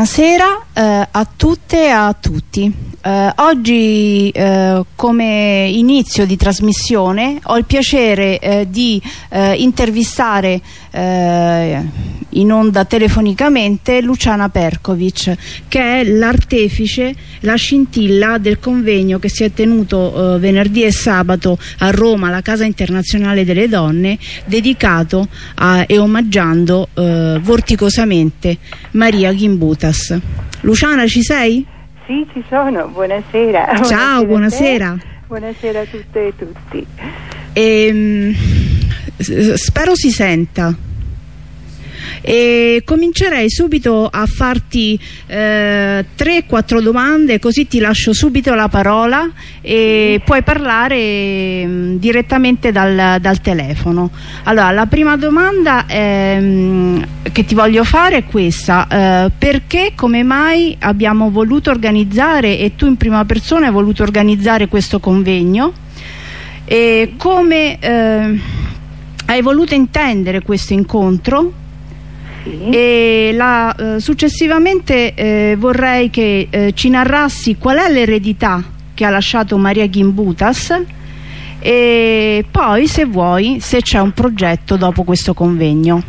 Buonasera eh, a tutte e a tutti. Eh, oggi eh, come inizio di trasmissione ho il piacere eh, di eh, intervistare eh, in onda telefonicamente Luciana Perkovic che è l'artefice, la scintilla del convegno che si è tenuto venerdì e sabato a Roma alla Casa Internazionale delle Donne dedicato a, e omaggiando vorticosamente Maria Gimbu Butas. Luciana ci sei? Sì, ci sono, buonasera. Ciao, buonasera. Buonasera, a tutte e tutti. Ehm, spero si senta e comincerei subito a farti eh, 3-4 domande così ti lascio subito la parola e puoi parlare mh, mm, direttamente dal, dal, telefono. Allora la prima domanda mm, che ti voglio fare è questa eh, perché come mai abbiamo voluto organizzare e tu in prima persona hai voluto organizzare questo convegno e come eh, hai voluto intendere questo incontro e la, eh, successivamente eh, vorrei che eh, ci narrassi qual è l'eredità che ha lasciato Maria Gimbutas e poi se vuoi se c'è un progetto dopo questo convegno.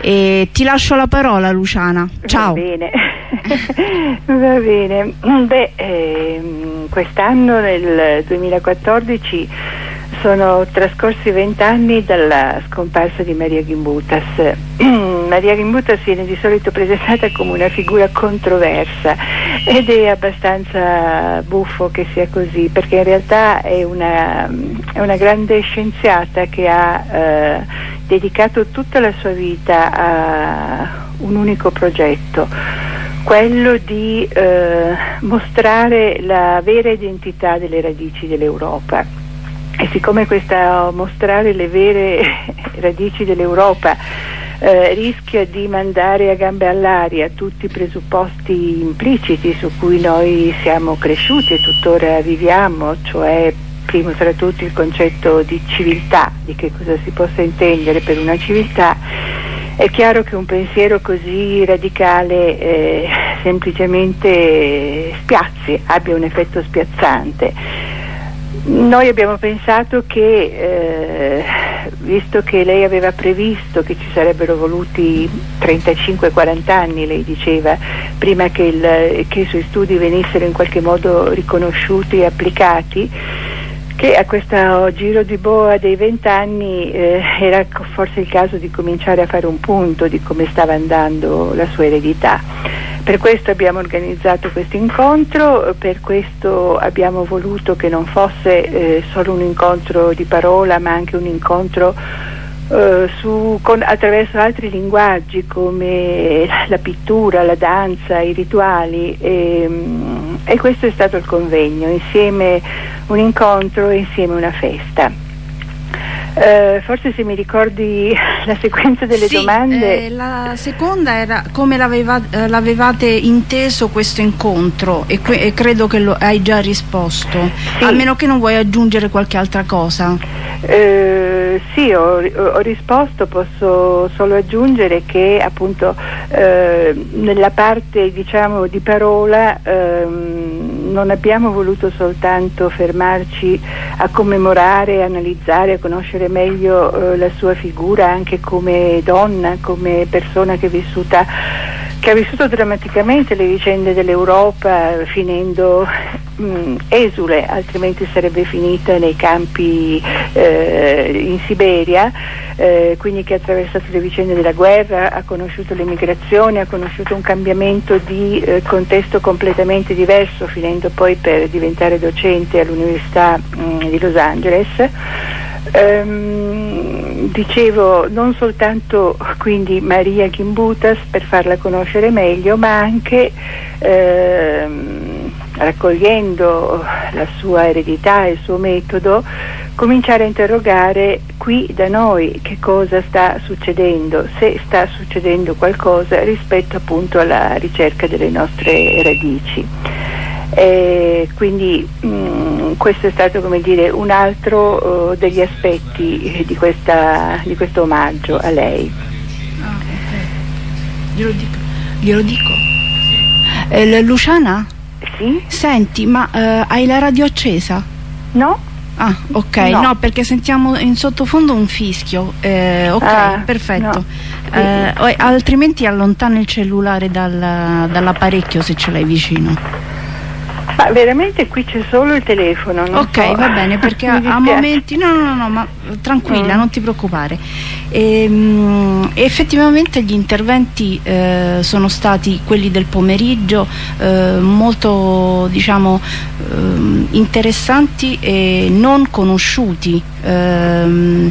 E ti lascio la parola Luciana. Ciao. Va bene. Va bene. Beh ehm, quest'anno nel 2014 sono trascorsi vent'anni dalla scomparsa di Maria Gimbutas. Maria Gimbutas viene di solito presentata come una figura controversa ed è abbastanza buffo che sia così, perché in realtà è una, è una grande scienziata che ha eh, dedicato tutta la sua vita a un unico progetto quello di eh, mostrare la vera identità delle radici dell'Europa. E siccome questa mostrare le vere radici dell'Europa eh, rischia di mandare a gambe all'aria tutti i presupposti impliciti su cui noi siamo cresciuti e tuttora viviamo, cioè primo tra tutti il concetto di civiltà, di che cosa si possa intendere per una civiltà, è chiaro che un pensiero così radicale eh, semplicemente spiazzi, abbia un effetto spiazzante. Noi abbiamo pensato che, eh, visto che lei aveva previsto che ci sarebbero voluti 35-40 anni, lei diceva, prima che, il, che, i suoi studi venissero in qualche modo riconosciuti e applicati, che a questo giro di boa dei vent'anni eh, era forse il caso di cominciare a fare un punto di come stava andando la sua eredità. Per questo abbiamo organizzato questo incontro, per questo abbiamo voluto che non fosse eh, solo un incontro di parola ma anche un incontro eh, su, con, attraverso altri linguaggi come la pittura, la danza, i rituali e, mm, e questo è stato il convegno, insieme un incontro e insieme una festa. Eh, forse se mi ricordi la sequenza delle sì, domande. Eh, la seconda era come l'aveva, eh, l'avevate inteso questo incontro e, e, credo che lo hai già risposto, sì. a meno che non vuoi aggiungere qualche altra cosa. Eh, sì, ho, ho, risposto, posso solo aggiungere che appunto eh, nella parte diciamo di parola ehm, non abbiamo voluto soltanto fermarci a commemorare, analizzare, a conoscere meglio eh, la sua figura anche come donna, come persona che vissuta che ha vissuto drammaticamente le vicende dell'Europa finendo mh, mm, esule, altrimenti sarebbe finita nei campi eh, in Siberia, eh, quindi che ha attraversato le vicende della guerra, ha conosciuto l'emigrazione, ha conosciuto un cambiamento di eh, contesto completamente diverso, finendo poi per diventare docente all'Università mh, di Los Angeles. Um, dicevo non soltanto quindi Maria Gimbutas per farla conoscere meglio, ma anche ehm, raccogliendo la sua eredità e il suo metodo, cominciare a interrogare qui da noi che cosa sta succedendo, se sta succedendo qualcosa rispetto appunto alla ricerca delle nostre radici. E quindi mh, mm, questo è stato dire, un altro uh, degli aspetti di, questa, di, questo omaggio a lei. Ah, glielo dico. Glielo dico. Eh, Luciana? Sì? Senti, ma eh, hai la radio accesa? No? Ah, ok, no. no. perché sentiamo in sottofondo un fischio. Eh, ok, Ah, perfetto. no. Eh, altrimenti allontana il cellulare dal- dall'apparecchio se ce l'hai vicino. Ma veramente qui c'è solo il telefono. non ok, so. va bene, perché a, momenti. No, no, no, ma eh, tranquilla, Mm. non ti preoccupare. Ehm, effettivamente gli interventi eh, sono stati quelli del pomeriggio eh, molto diciamo ehm, interessanti e non conosciuti. Ehm,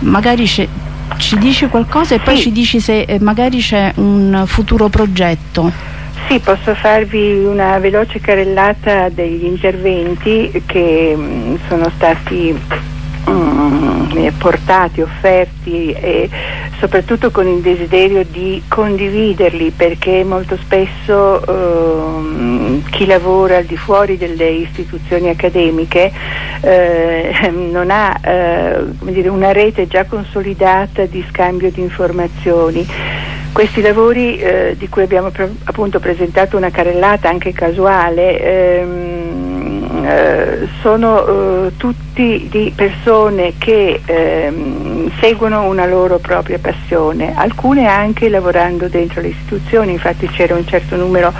magari c'è- ci dici qualcosa e poi Sì. ci dici se eh, magari c'è un futuro progetto. Sì, posso farvi una veloce carrellata degli interventi che mh, sono stati mh, eh, portati, offerti e soprattutto con il desiderio di condividerli perché molto spesso ehm, chi lavora al di fuori delle istituzioni accademiche eh, non ha eh, dire, una rete già consolidata di scambio di informazioni. Questi lavori eh, di cui abbiamo pre- appunto presentato una carrellata anche casuale ehm, eh, sono eh, tutti di persone che ehm, seguono una loro propria passione, alcune anche lavorando dentro le istituzioni, infatti c'era un certo numero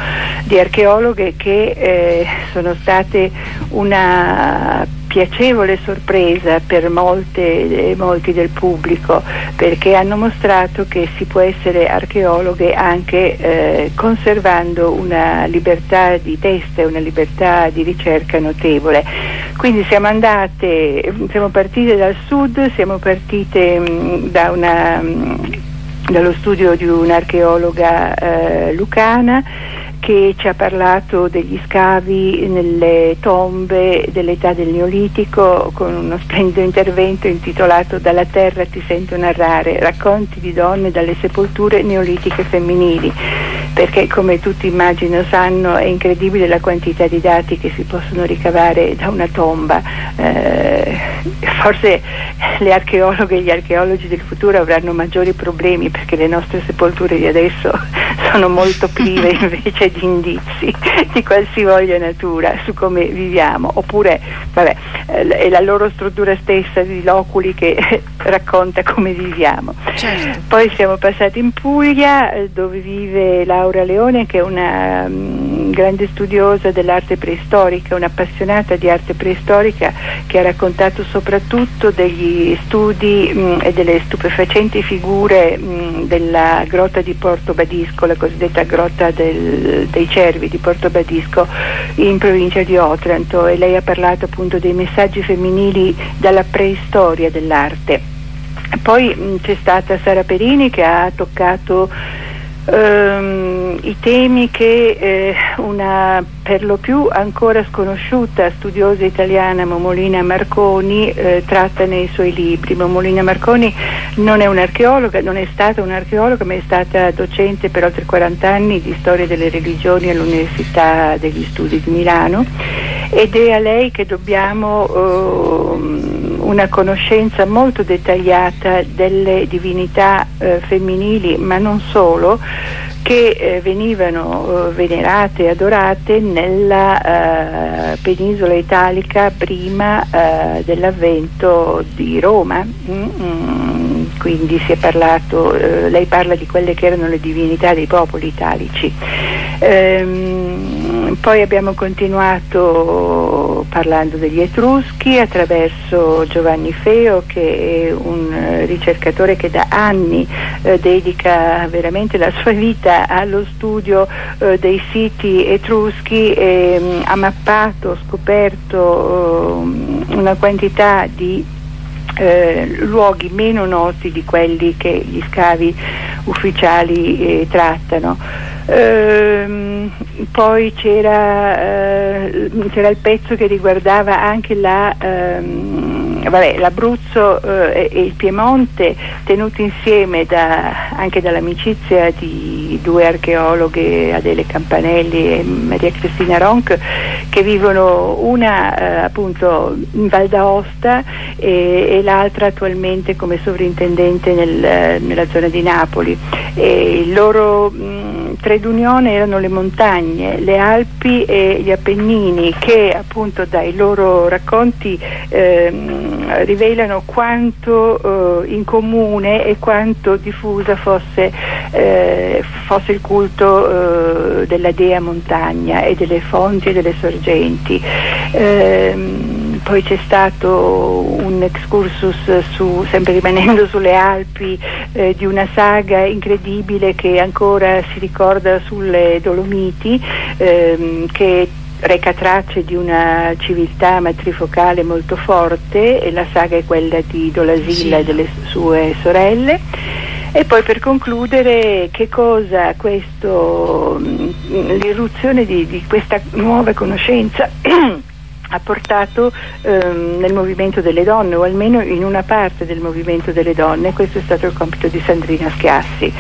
di archeologhe che eh, sono state una piacevole sorpresa per molte, molti del pubblico perché hanno mostrato che si può essere archeologhe anche eh, conservando una libertà di testa e una libertà di ricerca notevole. Quindi siamo andate, siamo partite dal sud, siamo partite mh, da una, mh, dallo studio di un'archeologa eh, lucana che ci ha parlato degli scavi nelle tombe dell'età del Neolitico con uno splendido intervento intitolato Dalla terra ti sento narrare, racconti di donne dalle sepolture neolitiche femminili, perché come tutti immagino sanno è incredibile la quantità di dati che si possono ricavare da una tomba. Eh, forse le archeologhe e gli archeologi del futuro avranno maggiori problemi perché le nostre sepolture di adesso sono molto prive invece di indizi di qualsivoglia natura su come viviamo, oppure vabbè, eh, è la loro struttura stessa di loculi che racconta come viviamo. Certo. Poi siamo passati in Puglia eh, dove vive Laura Leone che è una mm, grande studiosa dell'arte preistorica, un'appassionata di arte preistorica che ha raccontato soprattutto degli studi mm, e delle stupefacenti figure mm, della grotta di Porto Badisco, la cosiddetta grotta del- dei cervi di Porto Badisco in provincia di Otranto e lei ha parlato appunto dei messaggi femminili dalla preistoria dell'arte. Poi c'è stata Sara Perini che ha toccato ehm, i temi che eh, una per lo più ancora sconosciuta studiosa italiana Momolina Marconi eh, tratta nei suoi libri. Momolina Marconi non è un'archeologa, non è stata un'archeologa, ma è stata docente per oltre 40 anni di storia delle religioni all'Università degli Studi di Milano ed è a lei che dobbiamo ehm, una conoscenza molto dettagliata delle divinità eh, femminili, ma non solo, che eh, venivano eh, venerate e adorate nella eh, penisola italica prima eh, dell'avvento di Roma. Mm, mm, quindi si è parlato, eh, lei parla di quelle che erano le divinità dei popoli italici. Ehm, poi abbiamo continuato parlando degli Etruschi attraverso Giovanni Feo che è un eh, ricercatore che da anni eh, dedica veramente la sua vita allo studio eh, dei siti etruschi e mh, ha mappato, scoperto ehm, una quantità di eh, luoghi meno noti di quelli che gli scavi ufficiali eh, trattano. Ehm, poi c'era, eh, c'era il pezzo che riguardava anche la, ehm, vabbè, l'Abruzzo eh, e il Piemonte tenuti insieme da- anche dall'amicizia di due archeologhe, Adele Campanelli e Maria Cristina Ronc, che vivono una eh, appunto in Val d'Aosta e, e l'altra attualmente come sovrintendente nel- nella zona di Napoli. E il loro mh, trade erano le montagne, le Alpi e gli Appennini che appunto dai loro racconti ehm, rivelano quanto eh, in comune e quanto diffusa fosse, eh, fosse il culto eh, della dea montagna e delle fonti e delle sorgenti. Ehm, poi c'è stato un excursus su, sempre rimanendo sulle Alpi eh, di una saga incredibile che ancora si ricorda sulle Dolomiti ehm, che reca tracce di una civiltà matrifocale molto forte e la saga è quella di Dolasilla sì. e delle sue sorelle. E poi per concludere che cosa questo, l'irruzione di, di questa nuova conoscenza ha portato ehm, nel movimento delle donne o almeno in una parte del movimento delle donne, questo è stato il compito di Sandrina Schiassi.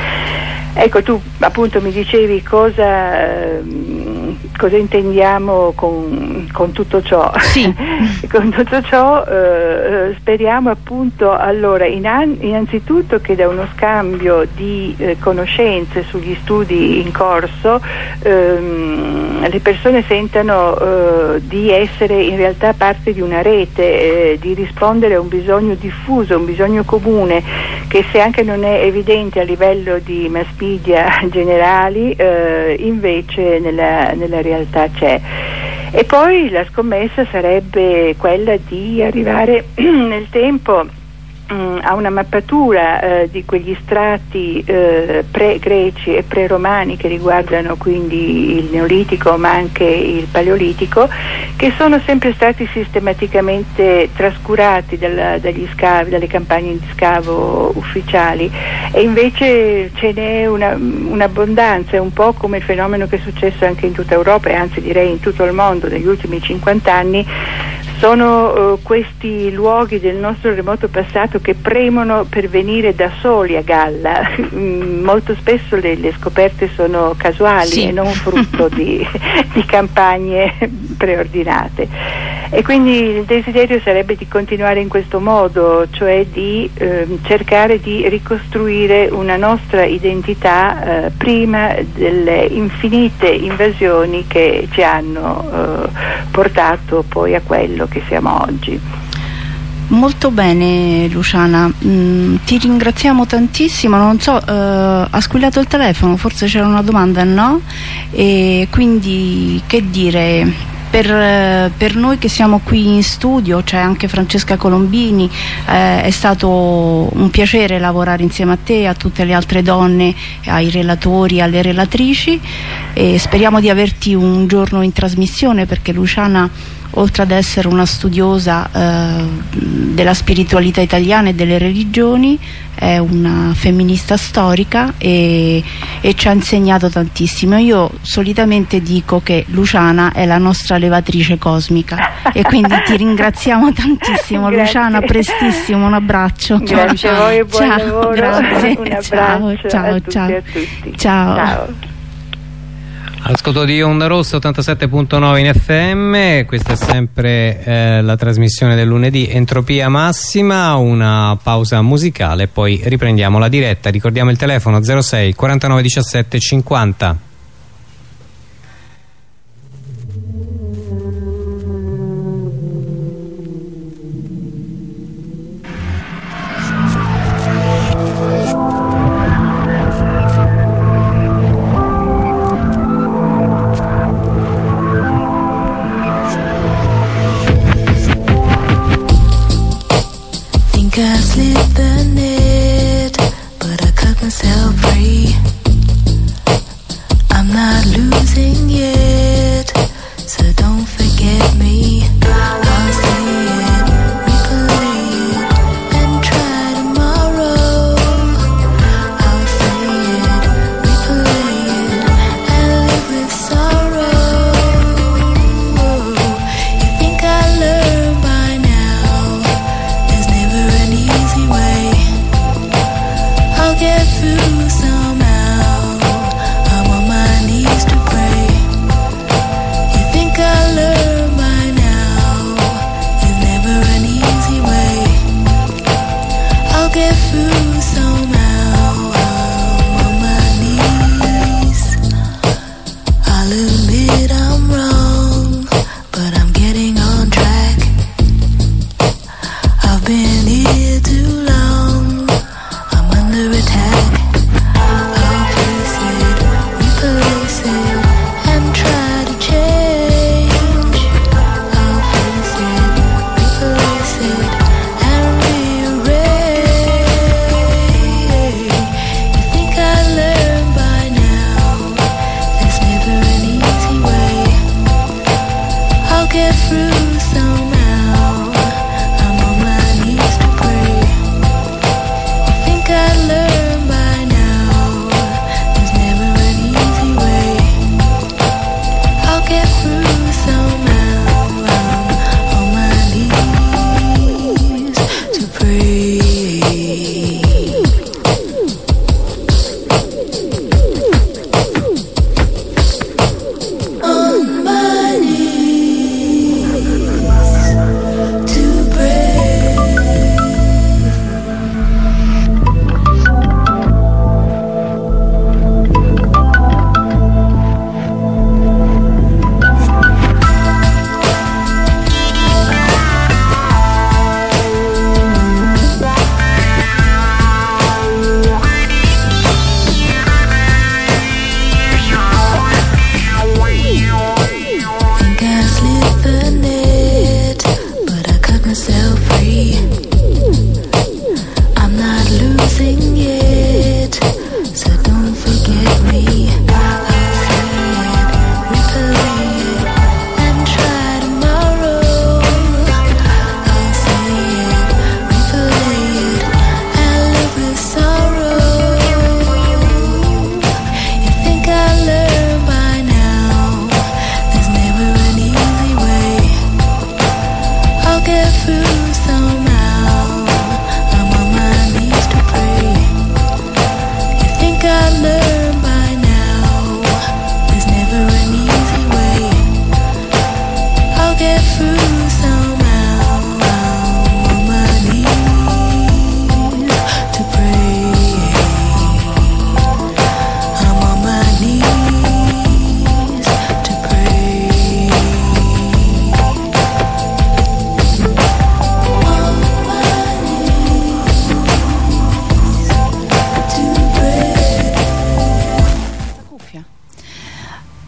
Ecco, tu appunto mi dicevi cosa, ehm, cosa intendiamo con, con, tutto ciò. Sì. con tutto ciò eh, speriamo appunto allora in, innanzitutto che da uno scambio di eh, conoscenze sugli studi in corso ehm, le persone sentano eh, di essere in realtà parte di una rete, eh, di rispondere a un bisogno diffuso, un bisogno comune che se anche non è evidente a livello di mass media generali, eh, invece nella, nella realtà c'è. E poi la scommessa sarebbe quella di arrivare nel tempo Mm, a una mappatura eh, di quegli strati eh, pre-greci e pre-romani che riguardano quindi il neolitico ma anche il paleolitico che sono sempre stati sistematicamente trascurati dalla, scavi, dalle campagne di scavo ufficiali. E invece ce n'è una, un'abbondanza, è un po' come il fenomeno che è successo anche in tutta Europa e anzi direi in tutto il mondo negli ultimi 50 anni sono uh, questi luoghi del nostro remoto passato che premono per venire da soli a galla. Mm, molto spesso le, le, scoperte sono casuali sì. e non frutto di, di campagne preordinate. E quindi il desiderio sarebbe di continuare in questo modo, cioè di eh, cercare di ricostruire una nostra identità eh, prima delle infinite invasioni che ci hanno eh, portato poi a quello che siamo oggi. Molto bene Luciana, mm, ti ringraziamo tantissimo, non so, eh, ha squillato il telefono, forse c'era una domanda, no? E quindi che dire, per, eh, per, noi che siamo qui in studio, c'è anche Francesca Colombini, eh, è stato un piacere lavorare insieme a te, a tutte le altre donne, ai relatori, alle relatrici e speriamo di averti un giorno in trasmissione perché Luciana oltre ad essere una studiosa eh, della spiritualità italiana e delle religioni, è una femminista storica e, e, ci ha insegnato tantissimo. Io solitamente dico che Luciana è la nostra levatrice cosmica e quindi ti ringraziamo tantissimo Luciana, prestissimo, un abbraccio. Grazie ciao, a voi buon ciao, lavoro. Grazie. Un abbraccio ciao, ciao, ciao. ciao. ciao. Ascolto di Onda Rossa 87.9 in FM, questa è sempre eh, la trasmissione del lunedì. Entropia Massima, una pausa musicale, poi riprendiamo la diretta, ricordiamo il telefono 06 49 17 50.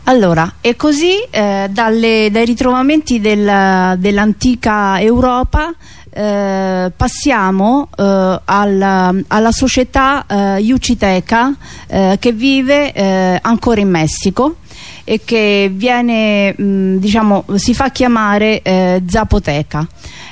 Allora, e così eh, dalle, dai ritrovamenti del, dell'antica Europa eh, passiamo eh, alla, alla, società eh, Yuciteca eh, che vive eh, ancora in Messico e che viene, mh, diciamo, si fa chiamare eh, Zapoteca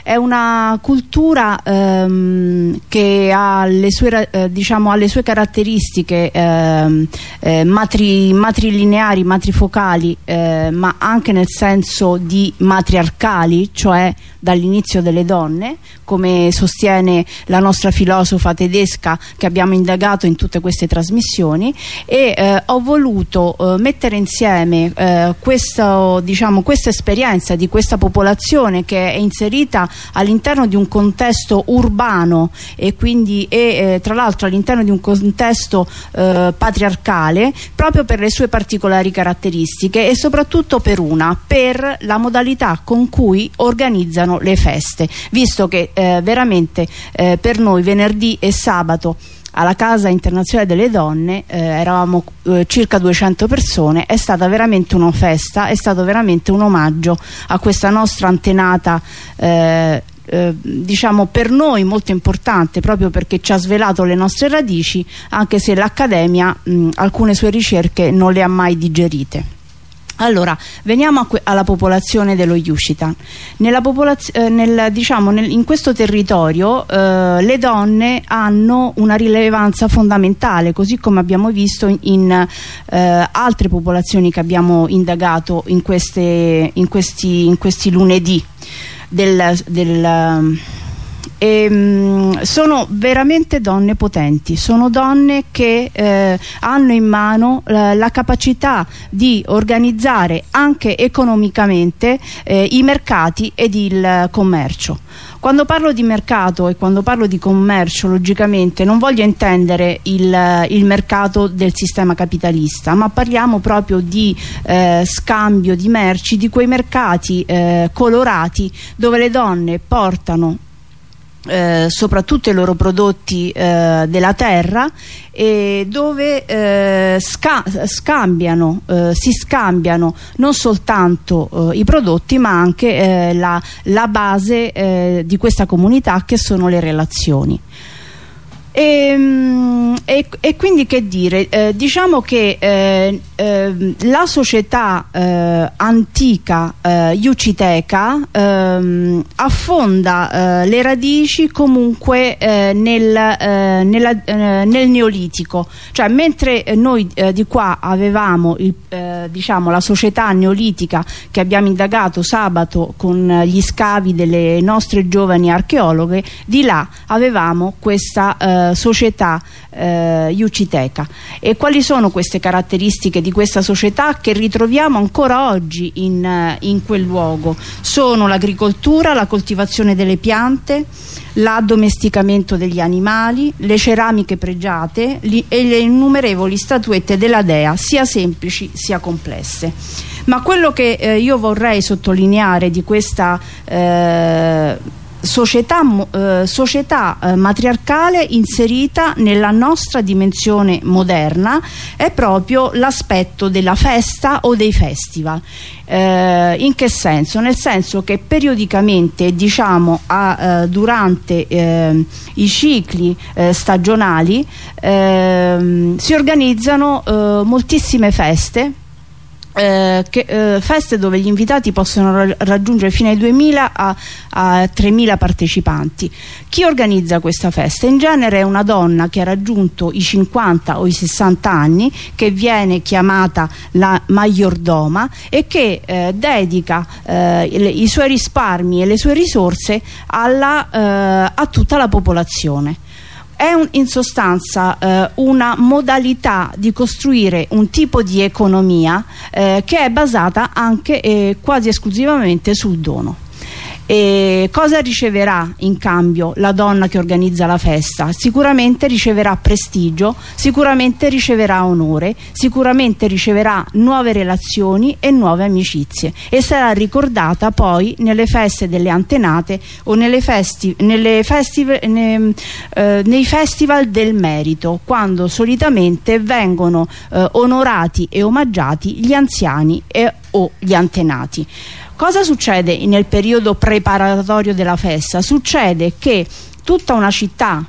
è una cultura ehm, che ha le, sue, eh, diciamo, ha le sue caratteristiche ehm, eh, matri, matrilineari, matrifocali eh, ma anche nel senso di matriarcali cioè dall'inizio delle donne come sostiene la nostra filosofa tedesca che abbiamo indagato in tutte queste trasmissioni. E eh, ho voluto eh, mettere insieme eh, questo, diciamo, questa esperienza di questa popolazione che è inserita all'interno di un contesto urbano e quindi e, eh, tra l'altro all'interno di un contesto eh, patriarcale proprio per le sue particolari caratteristiche e soprattutto per una, per la modalità con cui organizzano le feste, visto che eh, veramente eh, per noi venerdì e sabato alla Casa Internazionale delle Donne, eh, eravamo eh, circa 200 persone, è stata veramente una festa, è stato veramente un omaggio a questa nostra antenata eh, eh, diciamo per noi molto importante proprio perché ci ha svelato le nostre radici anche se l'Accademia alcune sue ricerche non le ha mai digerite. Allora, veniamo alla popolazione dello Yucatan. Popolaz eh, nel, diciamo, nel, in questo territorio eh, le donne hanno una rilevanza fondamentale, così come abbiamo visto in, in eh, altre popolazioni che abbiamo indagato in, queste, in, questi, in questi, lunedì del, del e, mh, sono veramente donne potenti, sono donne che eh, hanno in mano eh, la capacità di organizzare anche economicamente eh, i mercati ed il commercio. Quando parlo di mercato e quando parlo di commercio, logicamente non voglio intendere il, il mercato del sistema capitalista, ma parliamo proprio di eh, scambio di merci, di quei mercati eh, colorati dove le donne portano eh, soprattutto i loro prodotti eh, della terra e dove eh, sca scambiano, eh, si scambiano non soltanto eh, i prodotti ma anche eh, la, la, base di questa comunità che sono le relazioni. E, ehm, e, e, quindi che dire, diciamo che eh, eh, la società eh, antica eh, Yuciteca ehm, affonda eh, le radici comunque nel, nella, nel, neolitico, cioè mentre noi di qua avevamo il, diciamo, la società neolitica che abbiamo indagato sabato con gli scavi delle nostre giovani archeologhe, di là avevamo questa società eh, Yuciteca. E quali sono queste caratteristiche di questa società che ritroviamo ancora oggi in, eh, in quel luogo sono l'agricoltura, la coltivazione delle piante l'addomesticamento degli animali, le ceramiche pregiate e le innumerevoli statuette della dea, sia semplici sia complesse. Ma quello che eh, io vorrei sottolineare di questa eh, società, eh, società eh, matriarcale inserita nella nostra dimensione moderna è proprio l'aspetto della festa o dei festival. Eh, in che senso? Nel senso che periodicamente diciamo a, eh, durante eh, i cicli eh, stagionali ehm, si organizzano moltissime feste eh, che, eh, feste dove gli invitati possono ra raggiungere fino ai 2000 a, a 3000 partecipanti chi organizza questa festa? in genere è una donna che ha raggiunto i 50 o i 60 anni che viene chiamata la maiordoma e che eh, dedica eh, le, i suoi risparmi e le sue risorse alla, eh, a tutta la popolazione è un, in sostanza eh, una modalità di costruire un tipo di economia eh, che è basata anche eh, quasi esclusivamente sul dono E cosa riceverà in cambio la donna che organizza la festa? Sicuramente riceverà prestigio, sicuramente riceverà onore, sicuramente riceverà nuove relazioni e nuove amicizie e sarà ricordata poi nelle feste delle antenate o nelle festi, nelle festive, ne, eh, nei festival del merito quando solitamente vengono eh, onorati e omaggiati gli anziani e, o gli antenati. Cosa succede nel periodo preparatorio della festa? Succede che tutta una città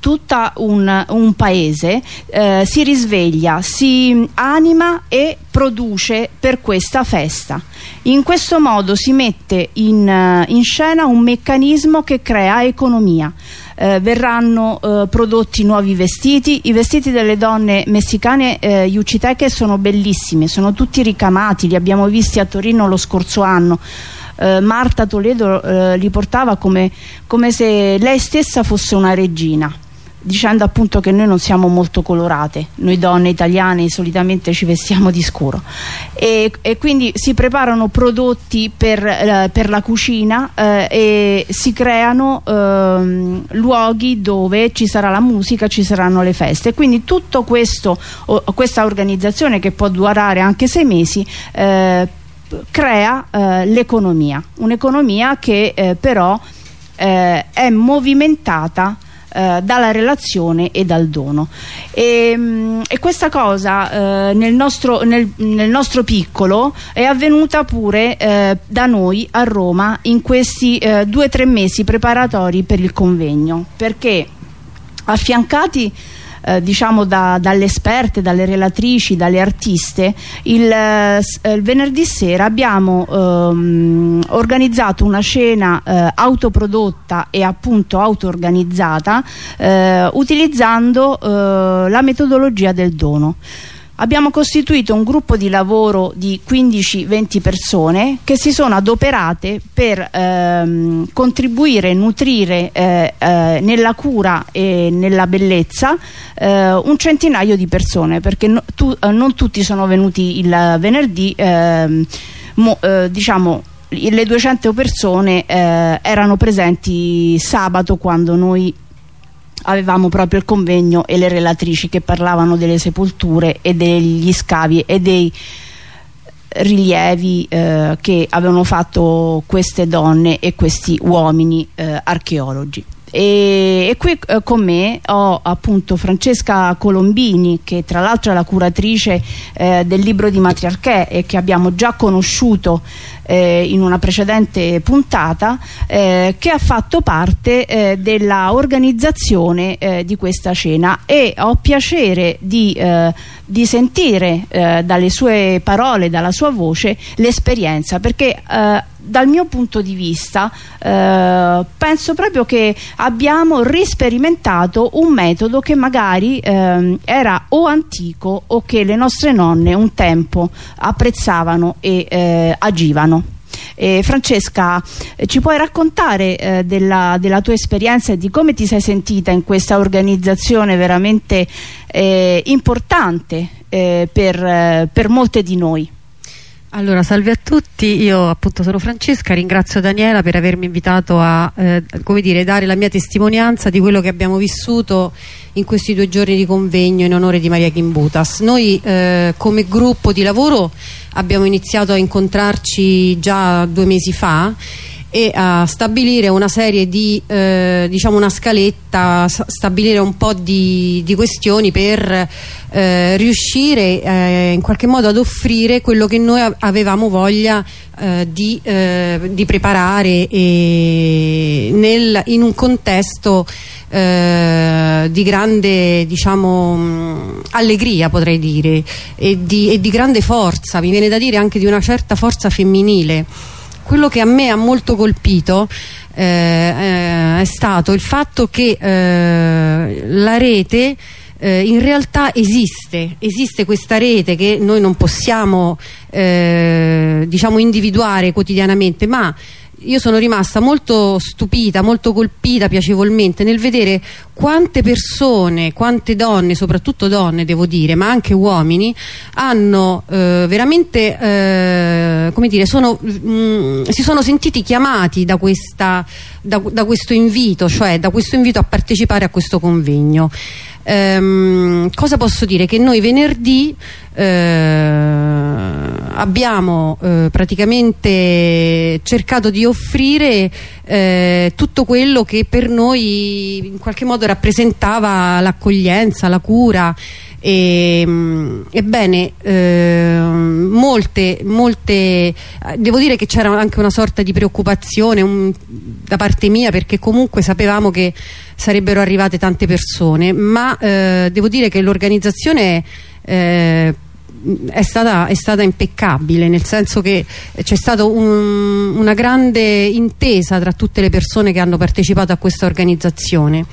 tutto un, un, paese eh, si risveglia, si anima e produce per questa festa. In questo modo si mette in, in scena un meccanismo che crea economia eh, verranno eh, prodotti nuovi vestiti. I vestiti delle donne messicane eh, yuciteche sono bellissimi sono tutti ricamati li abbiamo visti a Torino lo scorso anno. Eh, Marta Toledo eh, li portava come, come se lei stessa fosse una regina dicendo appunto che noi non siamo molto colorate, noi donne italiane solitamente ci vestiamo di scuro. E, e quindi si preparano prodotti per, eh, per la cucina eh, e si creano eh, luoghi dove ci sarà la musica, ci saranno le feste. Quindi tutto questo, questa organizzazione che può durare anche sei mesi eh, crea eh, l'economia, un'economia che eh, però è movimentata eh, dalla relazione e dal dono. E, mm, e questa cosa eh, nel, nostro, nel, nel, nostro, piccolo è avvenuta pure eh, da noi a Roma in questi eh, due o tre mesi preparatori per il convegno. Perché affiancati eh, diciamo da, dalle esperte, dalle relatrici, dalle artiste, il, eh, il venerdì sera abbiamo ehm, organizzato una cena eh, autoprodotta e appunto auto-organizzata eh, utilizzando eh, la metodologia del dono abbiamo costituito un gruppo di lavoro di 15-20 persone che si sono adoperate per ehm, contribuire nutrire eh, eh, nella cura e nella bellezza eh, un centinaio di persone perché no, tu, eh, non tutti sono venuti il venerdì ehm, mo, eh, diciamo le 200 persone eh, erano presenti sabato quando noi avevamo proprio il convegno e le relatrici che parlavano delle sepolture e degli scavi e dei rilievi eh, che avevano fatto queste donne e questi uomini eh, archeologi. E, e, qui eh, con me ho appunto Francesca Colombini che tra l'altro è la curatrice eh, del libro di Matriarchè e che abbiamo già conosciuto eh, in una precedente puntata eh, che ha fatto parte eh, della organizzazione eh, di questa cena. E ho piacere di, di sentire dalle sue parole, dalla sua voce l'esperienza perché dal mio punto di vista eh, penso proprio che abbiamo risperimentato un metodo che magari eh, era o antico o che le nostre nonne un tempo apprezzavano e eh, agivano. Eh, Francesca, ci puoi raccontare eh, della, della, tua esperienza e di come ti sei sentita in questa organizzazione veramente eh, importante eh, per, eh, per molte di noi? Allora, salve a tutti, io appunto sono Francesca, ringrazio Daniela per avermi invitato a eh, dire, dare la mia testimonianza di quello che abbiamo vissuto in questi due giorni di convegno in onore di Maria Kimbutas. Noi eh, come gruppo di lavoro abbiamo iniziato a incontrarci già due mesi fa e a stabilire una serie di eh, diciamo una scaletta stabilire un po' di, di questioni per eh, riuscire eh, in qualche modo ad offrire quello che noi avevamo voglia eh, di, eh, di, preparare nel, in un contesto eh, di grande diciamo allegria potrei dire e di, e di grande forza. Mi viene da dire anche di una certa forza femminile quello che a me ha molto colpito eh, eh, è stato il fatto che eh, la rete eh, in realtà esiste, esiste questa rete che noi non possiamo eh, diciamo individuare quotidianamente ma io sono rimasta molto stupita, molto colpita piacevolmente nel vedere quante persone, quante donne, soprattutto donne devo dire, ma anche uomini, hanno eh, veramente, eh, come dire, sono, mh, mm, si sono sentiti chiamati da, questa, da, da questo invito, cioè da questo invito a partecipare a questo convegno. Ehm, cosa posso dire? Che noi venerdì eh, abbiamo eh, praticamente cercato di offrire eh, tutto quello che per noi in qualche modo rappresentava l'accoglienza, la cura e, ehm, ebbene eh, molte, molte devo dire che c'era anche una sorta di preoccupazione un, da parte mia perché comunque sapevamo che sarebbero arrivate tante persone ma eh, devo dire che l'organizzazione eh, è stata, è stata, impeccabile nel senso che c'è stata un, una grande intesa tra tutte le persone che hanno partecipato a questa organizzazione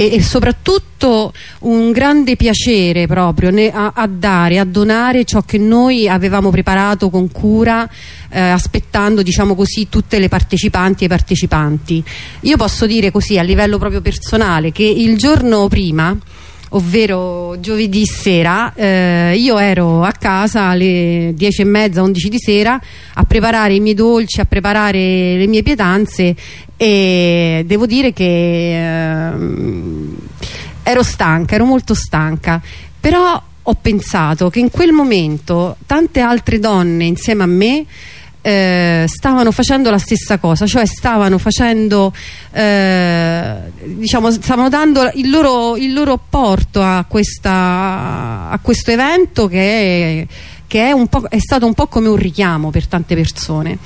e, e soprattutto un grande piacere proprio a, a, dare, a donare ciò che noi avevamo preparato con cura eh, aspettando diciamo così tutte le partecipanti e i partecipanti. Io posso dire così a livello proprio personale che il giorno prima ovvero giovedì sera eh, io ero a casa alle 10 e mezza 11 di sera a preparare i miei dolci a preparare le mie pietanze e devo dire che eh, ero stanca ero molto stanca. Però ho pensato che in quel momento tante altre donne insieme a me eh, stavano facendo la stessa cosa, cioè stavano facendo, eh, diciamo, stavano dando il loro, il loro apporto a, questa, a questo evento che è che è, è, stato un po' come un richiamo per tante persone.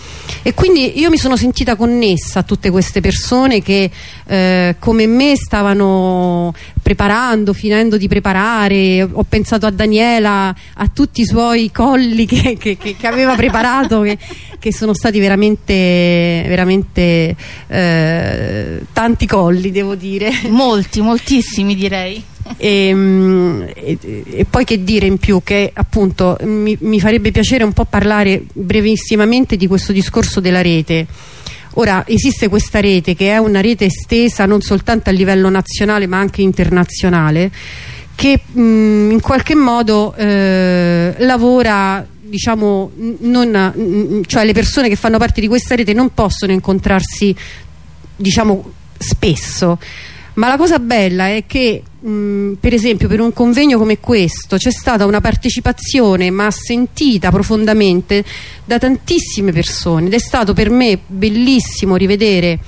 E quindi io mi sono sentita connessa a tutte queste persone che eh, come me stavano preparando, finendo di preparare. Ho pensato a Daniela a tutti i suoi colli che, che, che, che aveva preparato che, sono stati veramente veramente eh, tanti colli devo dire. Molti, moltissimi direi e, e, e, poi che dire in più? Che appunto mi, mi farebbe piacere un po' parlare brevissimamente di questo discorso della rete. Ora esiste questa rete che è una rete estesa non soltanto a livello nazionale ma anche internazionale che mh, in qualche modo eh, lavora diciamo non, cioè le persone che fanno parte di questa rete non possono incontrarsi diciamo spesso ma la cosa bella è che mh, per esempio per un convegno come questo c'è stata una partecipazione ma sentita profondamente da tantissime persone. Ed è stato per me bellissimo rivedere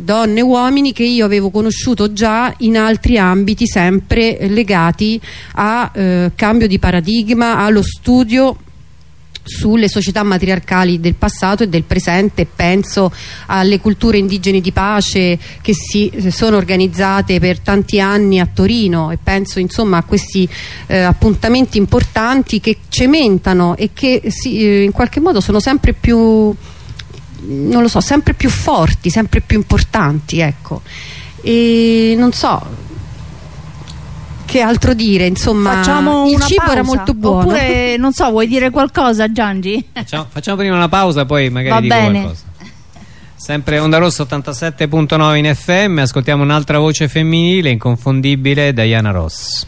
donne e uomini che io avevo conosciuto già in altri ambiti sempre legati a eh, cambio di paradigma, allo studio sulle società matriarcali del passato e del presente. Penso alle culture indigene di pace che si sono organizzate per tanti anni a Torino e penso insomma a questi eh, appuntamenti importanti che cementano e che si, eh, in qualche modo sono sempre più non lo so, sempre più forti, sempre più importanti ecco. E non so che altro dire insomma facciamo il cibo pausa. era molto buono oppure non so vuoi dire qualcosa Giangi? Facciamo, facciamo prima una pausa poi magari Va dico bene. qualcosa sempre Onda Rossa 87.9 in FM ascoltiamo un'altra voce femminile inconfondibile Diana Ross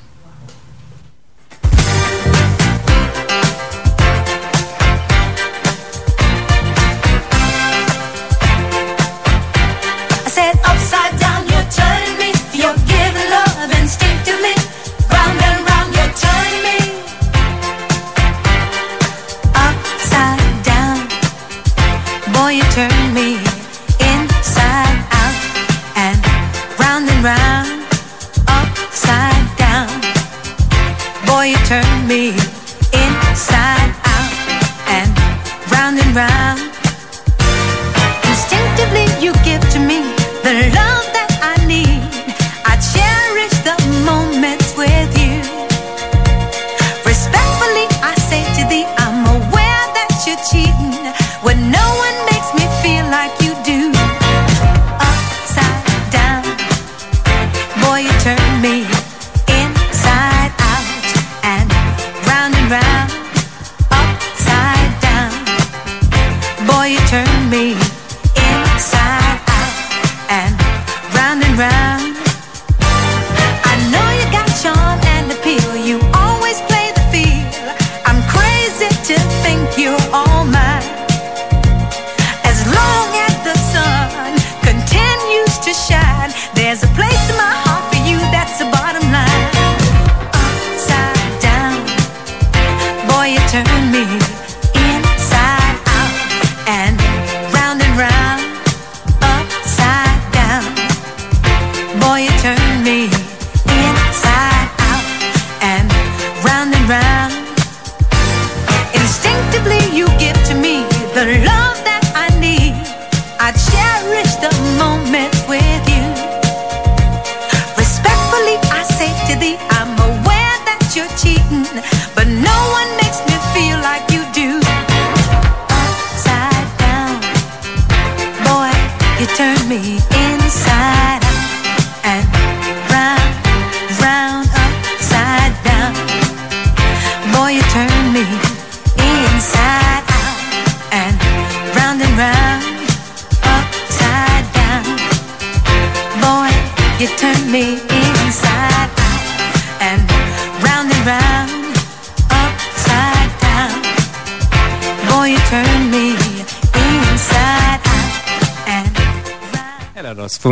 you all my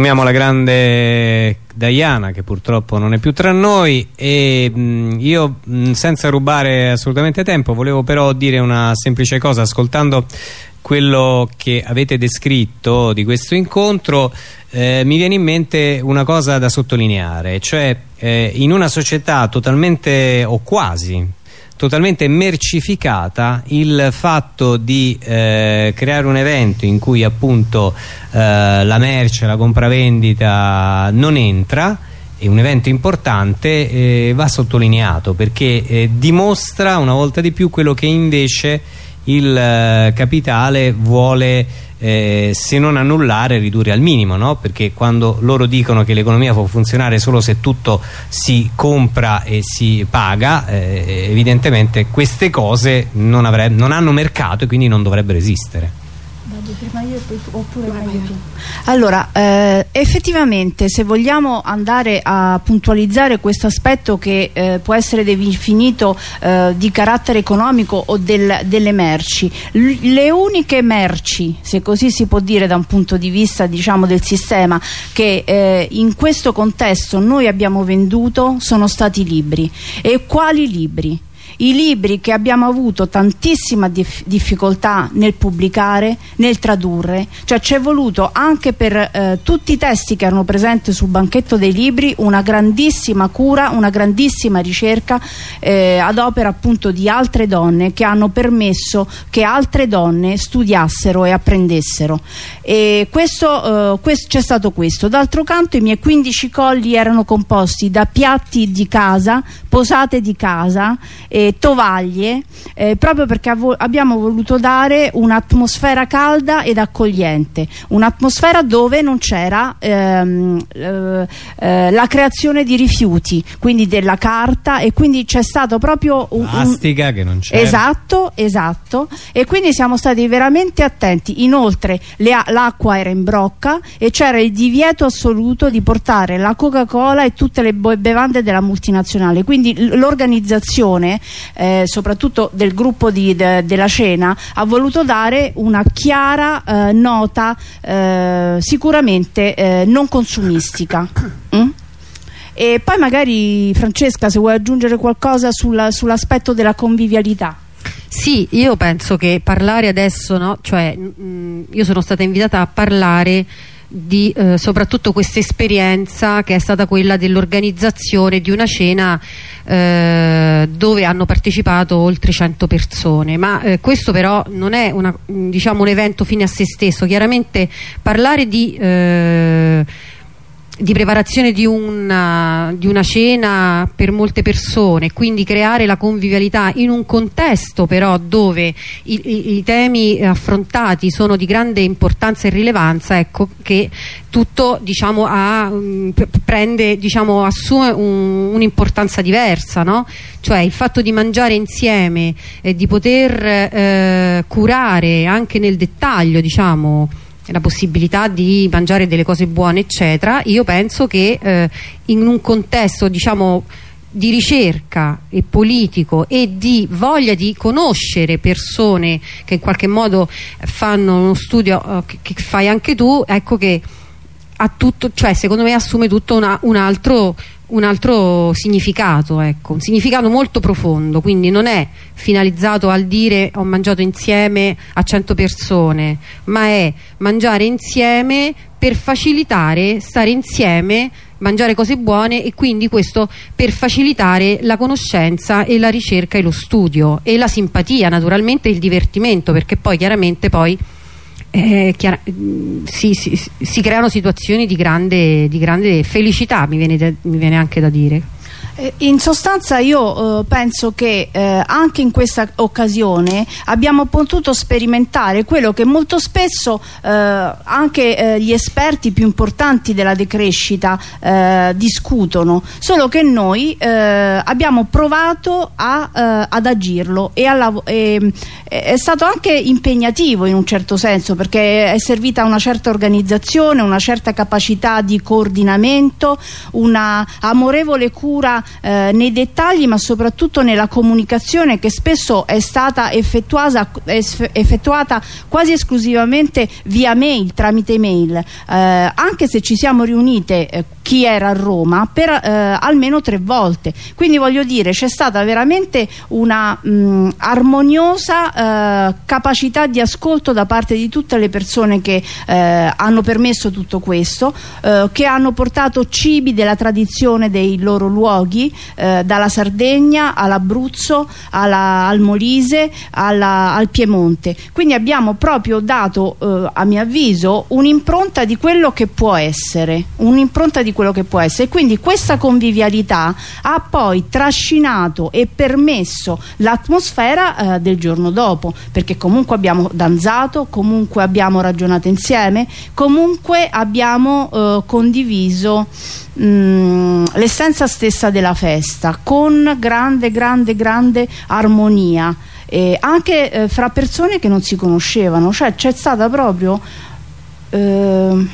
sfumiamo la grande Diana che purtroppo non è più tra noi e mh, io mh, senza rubare assolutamente tempo volevo però dire una semplice cosa ascoltando quello che avete descritto di questo incontro eh, mi viene in mente una cosa da sottolineare cioè eh, in una società totalmente o quasi totalmente mercificata il fatto di eh, creare un evento in cui appunto eh, la merce, la compravendita non entra è un evento importante eh, va sottolineato perché eh, dimostra una volta di più quello che invece il eh, capitale vuole eh, se non annullare ridurre al minimo no? perché quando loro dicono che l'economia può funzionare solo se tutto si compra e si paga eh, evidentemente queste cose non, non hanno mercato e quindi non dovrebbero esistere prima io poi tu, oppure vai, vai tu. Allora, eh, effettivamente se vogliamo andare a puntualizzare questo aspetto che eh, può essere definito eh, di carattere economico o del, delle merci, le uniche merci, se così si può dire da un punto di vista diciamo, del sistema, che eh, in questo contesto noi abbiamo venduto sono stati i libri. E quali libri? I libri che abbiamo avuto tantissima dif difficoltà nel pubblicare, nel tradurre, cioè ci è voluto anche per eh, tutti i testi che erano presenti sul banchetto dei libri una grandissima cura, una grandissima ricerca eh, ad opera appunto di altre donne che hanno permesso che altre donne studiassero e apprendessero. E questo, eh, questo c'è stato questo. D'altro canto i miei 15 colli erano composti da piatti di casa posate di casa e tovaglie eh, proprio perché abbiamo voluto dare un'atmosfera calda ed accogliente un'atmosfera dove non c'era ehm, eh, eh, la creazione di rifiuti quindi della carta e quindi c'è stato proprio un, plastica che non c'era. Esatto esatto e quindi siamo stati veramente attenti. Inoltre l'acqua era in brocca e c'era il divieto assoluto di portare la coca cola e tutte le bevande della multinazionale. Quindi l'organizzazione eh, soprattutto del gruppo di, de, della cena ha voluto dare una chiara eh, nota eh, sicuramente eh, non consumistica mm? e poi magari Francesca se vuoi aggiungere qualcosa sull'aspetto sull della convivialità sì, io penso che parlare adesso, no? cioè, mh, mm, io sono stata invitata a parlare di eh, soprattutto questa esperienza che è stata quella dell'organizzazione di una cena eh, dove hanno partecipato oltre 100 persone. Ma eh, questo però non è una, diciamo, un evento fine a se stesso. Chiaramente parlare di eh, di preparazione di una, di una, cena per molte persone quindi creare la convivialità in un contesto però dove i, i, i, temi affrontati sono di grande importanza e rilevanza ecco che tutto diciamo, ha, mm, prende, diciamo, assume un'importanza un diversa no? cioè il fatto di mangiare insieme e di poter eh, curare anche nel dettaglio diciamo la possibilità di mangiare delle cose buone eccetera io penso che eh, in un contesto diciamo di ricerca e politico e di voglia di conoscere persone che in qualche modo fanno uno studio uh, che, che, fai anche tu ecco che tutto, cioè secondo me assume tutto una, un altro un altro significato, ecco, un significato molto profondo, quindi non è finalizzato al dire ho mangiato insieme a 100 persone, ma è mangiare insieme per facilitare stare insieme, mangiare cose buone e quindi questo per facilitare la conoscenza e la ricerca e lo studio e la simpatia naturalmente il divertimento perché poi chiaramente poi eh, si, si, si, creano situazioni di grande, di grande felicità, mi viene, de, mi viene anche da dire. Eh, in sostanza io eh, penso che eh, anche in questa occasione abbiamo potuto sperimentare quello che molto spesso eh, anche eh, gli esperti più importanti della decrescita eh, discutono, solo che noi abbiamo provato a, ad agirlo e, e è stato anche impegnativo in un certo senso perché è servita una certa organizzazione, una certa capacità di coordinamento, una amorevole cura eh, nei dettagli ma soprattutto nella comunicazione che spesso è stata effettuata, quasi esclusivamente via mail, tramite mail, eh, anche se ci siamo riunite eh, chi era a Roma per eh, almeno tre volte. Quindi voglio dire c'è stata veramente una mh, armoniosa eh, capacità di ascolto da parte di tutte le persone che eh, hanno permesso tutto questo che hanno portato cibi della tradizione dei loro luoghi eh, dalla Sardegna all'Abruzzo al Molise alla, al Piemonte. Quindi abbiamo proprio dato eh, a mio avviso un'impronta di quello che può essere un'impronta di quello che può essere. Quindi questa convivialità ha poi trascinato e permesso l'atmosfera eh, del giorno dopo perché comunque abbiamo danzato comunque abbiamo ragionato insieme comunque abbiamo eh, condiviso mm, l'essenza stessa della festa con grande grande grande armonia. Eh, anche eh, fra persone che non si conoscevano. Cioè c'è stata proprio eh,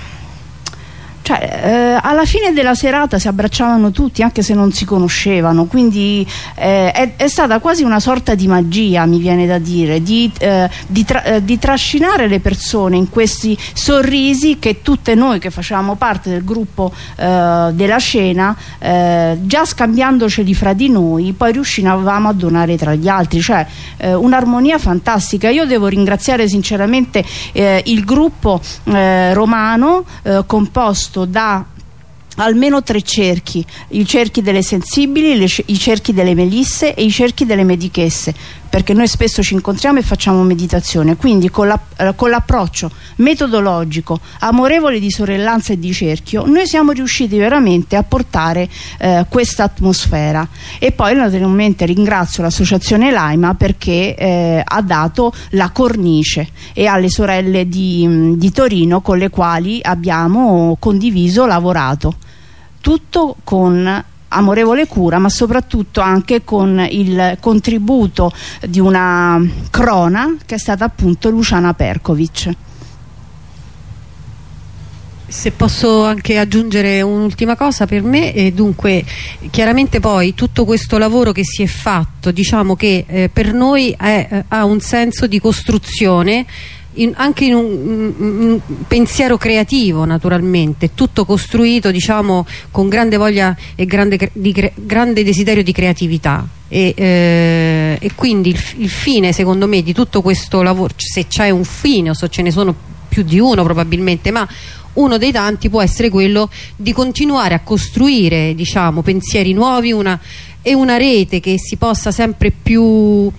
cioè, eh, alla fine della serata si abbracciavano tutti anche se non si conoscevano quindi eh, è, è, stata quasi una sorta di magia mi viene da dire di, eh, di, tra, eh, di, trascinare le persone in questi sorrisi che tutte noi che facevamo parte del gruppo eh, della scena eh, già scambiandoceli fra di noi poi riuscivamo a donare tra gli altri. Cioè un'armonia fantastica. Io devo ringraziare sinceramente il gruppo romano composto composto da almeno tre cerchi, i cerchi delle sensibili, le, i cerchi delle melisse e i cerchi delle medichesse, perché noi spesso ci incontriamo e facciamo meditazione, quindi con l'approccio la, eh, metodologico, amorevole di sorellanza e di cerchio, noi siamo riusciti veramente a portare eh, questa atmosfera. E poi naturalmente ringrazio l'associazione Laima perché eh, ha dato la cornice e alle sorelle di, di Torino con le quali abbiamo condiviso, lavorato. Tutto con amorevole cura ma soprattutto anche con il contributo di una crona che è stata appunto Luciana Perkovic. Se posso anche aggiungere un'ultima cosa per me e dunque chiaramente poi tutto questo lavoro che si è fatto diciamo che eh, per noi è, eh, ha un senso di costruzione in, anche in un, un, pensiero creativo naturalmente, tutto costruito diciamo con grande voglia e grande, di, grande desiderio di creatività. E, eh, e quindi il, il, fine secondo me di tutto questo lavoro, se c'è un fine o se ce ne sono più di uno probabilmente, ma uno dei tanti può essere quello di continuare a costruire diciamo, pensieri nuovi una, e una rete che si possa sempre più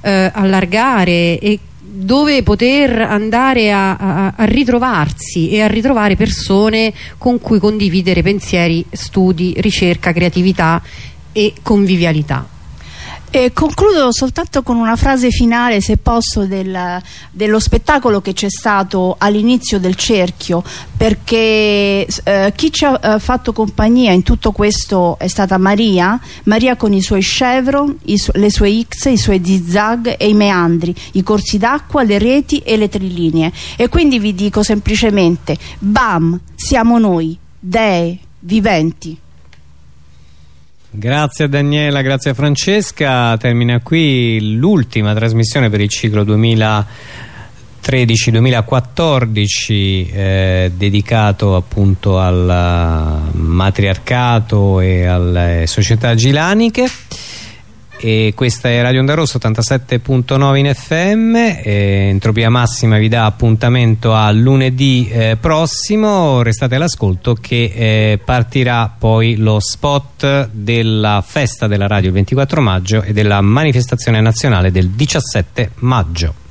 eh, allargare e dove poter andare a, a, a, ritrovarsi e a ritrovare persone con cui condividere pensieri, studi, ricerca, creatività e convivialità. E concludo soltanto con una frase finale, se posso, del, dello spettacolo che c'è stato all'inizio del cerchio, perché eh, chi ci ha eh, fatto compagnia in tutto questo è stata Maria, Maria con i suoi chevron, i su le sue X, i suoi zigzag e i meandri, i corsi d'acqua, le reti e le trilinee. E quindi vi dico semplicemente, bam, siamo noi, dee, viventi. Grazie Daniela, grazie Francesca. Termina qui l'ultima trasmissione per il ciclo 2013-2014 eh, dedicato appunto al matriarcato e alle società gilaniche e questa è Radio Onda Rosso 87.9 in FM e Entropia Massima vi dà appuntamento a lunedì eh, prossimo. Restate all'ascolto che eh, partirà poi lo spot della festa della radio il 24 maggio e della manifestazione nazionale del 17 maggio